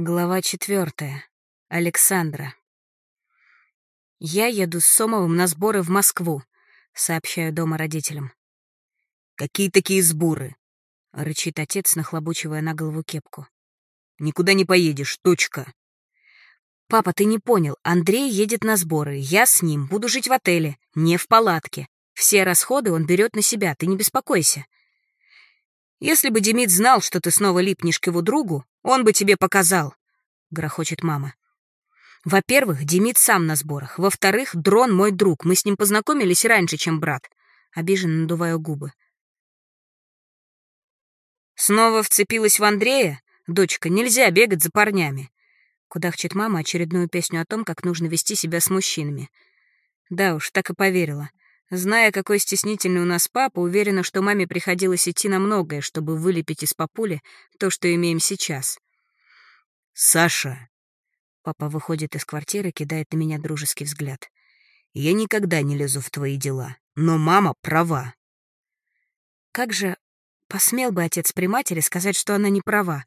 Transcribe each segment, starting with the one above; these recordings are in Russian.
Глава четвертая. Александра. «Я еду с Сомовым на сборы в Москву», — сообщаю дома родителям. «Какие такие сборы?» — рычит отец, нахлобучивая на голову кепку. «Никуда не поедешь, точка». «Папа, ты не понял. Андрей едет на сборы. Я с ним. Буду жить в отеле, не в палатке. Все расходы он берет на себя, ты не беспокойся. Если бы Демид знал, что ты снова липнешь к его другу, он бы тебе показал, — грохочет мама. Во-первых, Демид сам на сборах. Во-вторых, Дрон мой друг. Мы с ним познакомились раньше, чем брат. Обиженно надуваю губы. Снова вцепилась в Андрея? Дочка, нельзя бегать за парнями. Кудахчет мама очередную песню о том, как нужно вести себя с мужчинами. Да уж, так и поверила. Зная, какой стеснительный у нас папа, уверена, что маме приходилось идти на многое, чтобы вылепить из папули то, что имеем сейчас. «Саша!» Папа выходит из квартиры, кидает на меня дружеский взгляд. «Я никогда не лезу в твои дела, но мама права». Как же посмел бы отец при матери сказать, что она не права?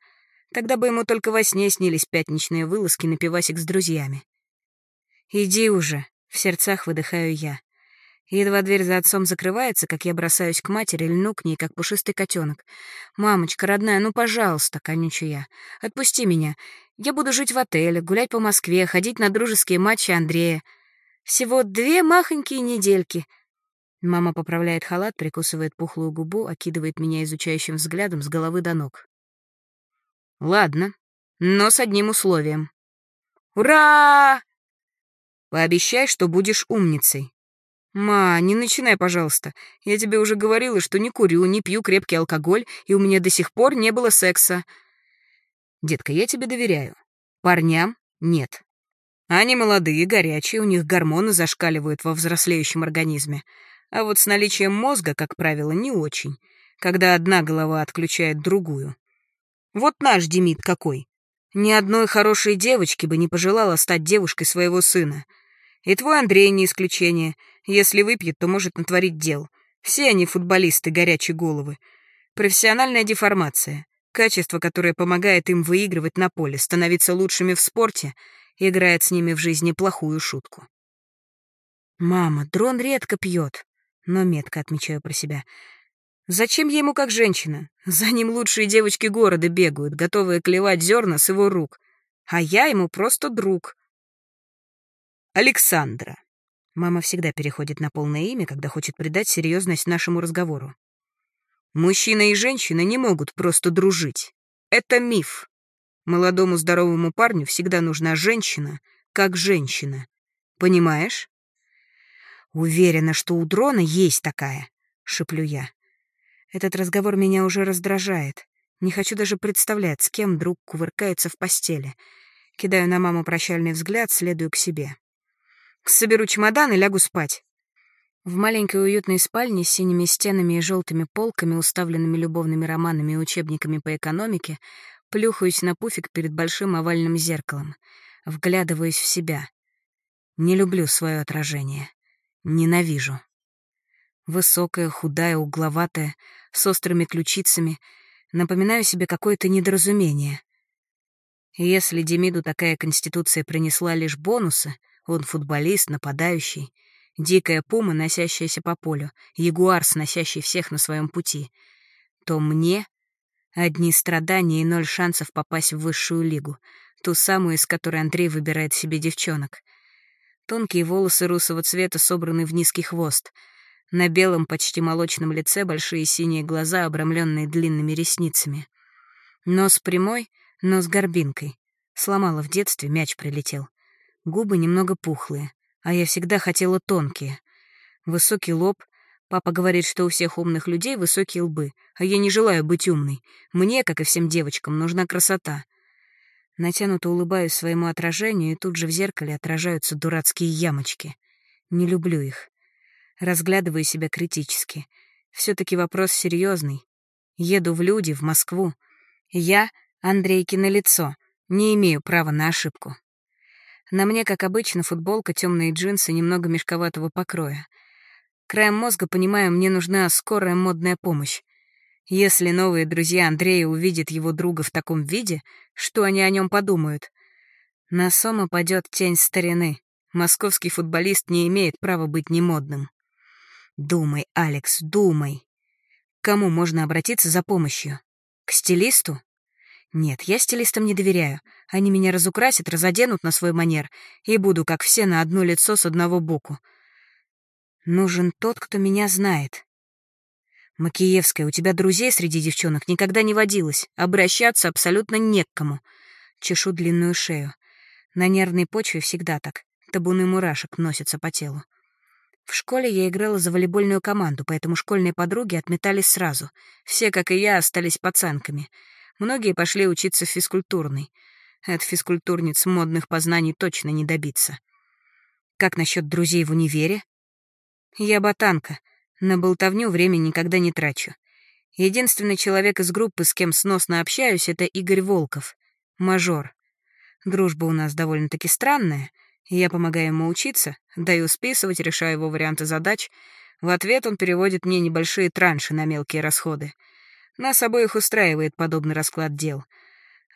Тогда бы ему только во сне снились пятничные вылазки на пивасик с друзьями. «Иди уже», — в сердцах выдыхаю я. Едва дверь за отцом закрывается, как я бросаюсь к матери, льну к ней, как пушистый котенок. «Мамочка, родная, ну, пожалуйста», — конючу я, — «отпусти меня. Я буду жить в отеле, гулять по Москве, ходить на дружеские матчи Андрея. Всего две махонькие недельки». Мама поправляет халат, прикусывает пухлую губу, окидывает меня изучающим взглядом с головы до ног. «Ладно, но с одним условием». «Ура!» «Пообещай, что будешь умницей», «Ма, не начинай, пожалуйста. Я тебе уже говорила, что не курю, не пью крепкий алкоголь, и у меня до сих пор не было секса». «Детка, я тебе доверяю. Парням нет. Они молодые, горячие, у них гормоны зашкаливают во взрослеющем организме. А вот с наличием мозга, как правило, не очень, когда одна голова отключает другую. Вот наш Демид какой. Ни одной хорошей девочки бы не пожелала стать девушкой своего сына». И твой Андрей не исключение. Если выпьет, то может натворить дел. Все они футболисты, горячие головы. Профессиональная деформация. Качество, которое помогает им выигрывать на поле, становиться лучшими в спорте, играет с ними в жизни плохую шутку. «Мама, дрон редко пьет», но метко отмечаю про себя. «Зачем ему как женщина? За ним лучшие девочки города бегают, готовые клевать зерна с его рук. А я ему просто друг. Александра. Мама всегда переходит на полное имя, когда хочет придать серьезность нашему разговору. Мужчина и женщина не могут просто дружить. Это миф. Молодому здоровому парню всегда нужна женщина, как женщина. Понимаешь? Уверена, что у дрона есть такая, шеплю я. Этот разговор меня уже раздражает. Не хочу даже представлять, с кем друг кувыркается в постели. Кидаю на маму прощальный взгляд, следую к себе. Соберу чемодан и лягу спать. В маленькой уютной спальне с синими стенами и желтыми полками, уставленными любовными романами и учебниками по экономике, плюхаюсь на пуфик перед большим овальным зеркалом, вглядываюсь в себя. Не люблю свое отражение. Ненавижу. Высокая, худая, угловатая, с острыми ключицами. Напоминаю себе какое-то недоразумение. Если Демиду такая конституция принесла лишь бонусы — он футболист, нападающий. Дикая пума, носящаяся по полю, ягуар, сносящий всех на своем пути. То мне одни страдания и ноль шансов попасть в высшую лигу, ту самую, из которой Андрей выбирает себе девчонок. Тонкие волосы русого цвета собраны в низкий хвост. На белом, почти молочном лице большие синие глаза, обрамленные длинными ресницами. Нос прямой, но с горбинкой. Сломала в детстве, мяч прилетел. Губы немного пухлые, а я всегда хотела тонкие. Высокий лоб. Папа говорит, что у всех умных людей высокие лбы, а я не желаю быть умной. Мне, как и всем девочкам, нужна красота. Натянуто улыбаюсь своему отражению, и тут же в зеркале отражаются дурацкие ямочки. Не люблю их. Разглядываю себя критически. все таки вопрос серьезный. Еду в люди, в Москву. Я, Андрейкино лицо, не имею права на ошибку. На мне, как обычно, футболка, темные джинсы, немного мешковатого покроя. Краем мозга понимаю, мне нужна скорая модная помощь. Если новые друзья Андрея увидят его друга в таком виде, что они о нем подумают? На Сома падет тень старины. Московский футболист не имеет права быть немодным. Думай, Алекс, думай. К кому можно обратиться за помощью? К стилисту? Нет, я стилистам не доверяю. Они меня разукрасят, разоденут на свой манер, и буду, как все, на одно лицо с одного боку. Нужен тот, кто меня знает. Макиевская, у тебя друзей среди девчонок никогда не водилось. Обращаться абсолютно не к кому. Чешу длинную шею. На нервной почве всегда так. Табуны мурашек носятся по телу. В школе я играла за волейбольную команду, поэтому школьные подруги отметались сразу. Все, как и я, остались пацанками — Многие пошли учиться в физкультурный. От физкультурниц модных познаний точно не добиться. Как насчет друзей в универе? Я ботанка. На болтовню время никогда не трачу. Единственный человек из группы, с кем сносно общаюсь, это Игорь Волков, мажор. Дружба у нас довольно-таки странная. Я помогаю ему учиться, даю списывать, решаю его варианты задач. В ответ он переводит мне небольшие транши на мелкие расходы — нас обоих устраивает подобный расклад дел.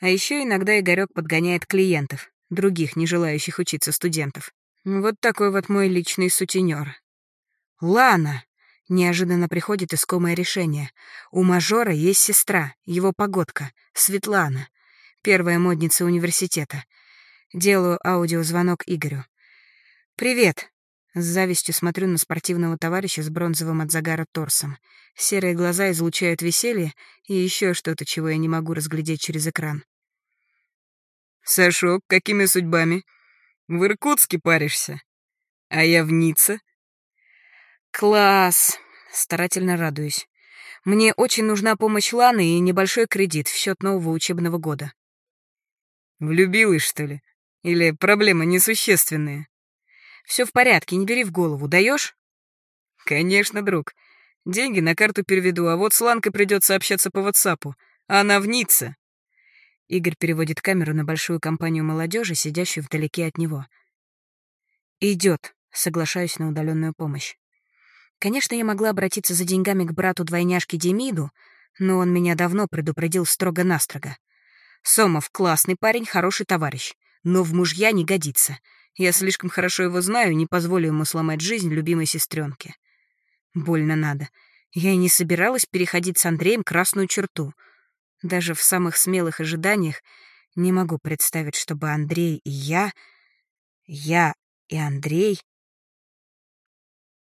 А еще иногда Игорек подгоняет клиентов, других, не желающих учиться студентов. Вот такой вот мой личный сутенер. «Лана!» — неожиданно приходит искомое решение. У мажора есть сестра, его погодка, Светлана, первая модница университета. Делаю аудиозвонок Игорю. «Привет!» С завистью смотрю на спортивного товарища с бронзовым от загара торсом. Серые глаза излучают веселье и еще что-то, чего я не могу разглядеть через экран. «Сашок, какими судьбами? В Иркутске паришься? А я в Ницце?» «Класс!» — старательно радуюсь. «Мне очень нужна помощь Ланы и небольшой кредит в счет нового учебного года». «Влюбилась, что ли? Или проблемы несущественные?» Все в порядке, не бери в голову. Даешь? Конечно, друг. Деньги на карту переведу, а вот с Ланкой придется общаться по WhatsApp. Она в Ницце. Игорь переводит камеру на большую компанию молодежи, сидящую вдалеке от него. Идет, соглашаюсь на удаленную помощь. Конечно, я могла обратиться за деньгами к брату двойняшки Демиду, но он меня давно предупредил строго-настрого. Сомов — классный парень, хороший товарищ, но в мужья не годится — я слишком хорошо его знаю не позволю ему сломать жизнь любимой сестренке. Больно надо. Я и не собиралась переходить с Андреем красную черту. Даже в самых смелых ожиданиях не могу представить, чтобы Андрей и я... Я и Андрей